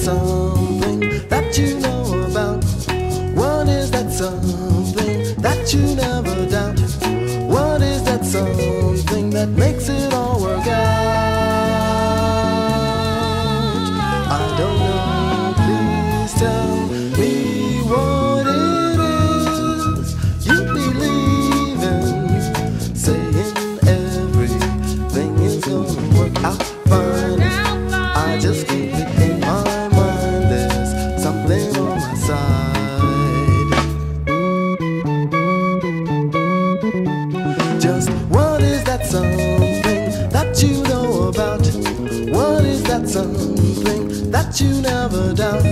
something that you know about? What is that something that you never doubt? What is that something that makes it all work out? I don't know, please tell me what it is you believe in. Saying everything is gonna work out fine. I just What is that something that you know about? What is that something that you never doubt?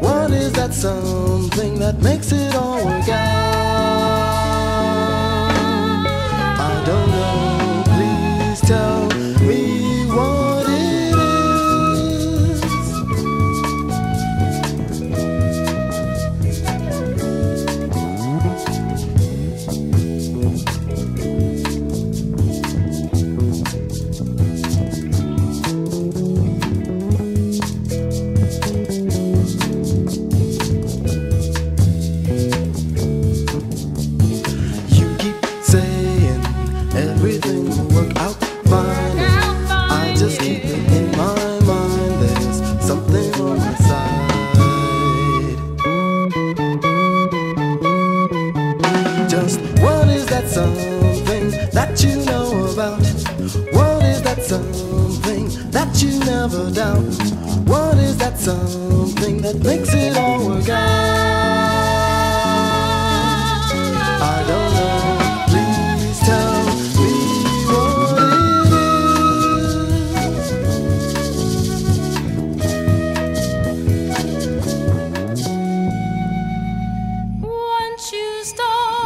What is that something that makes it all work out? Everything will work out fine. I just keep it in my mind. There's something on my side. Just what is that something that you know about? What is that something that you never doubt? What is that something that makes it all work out?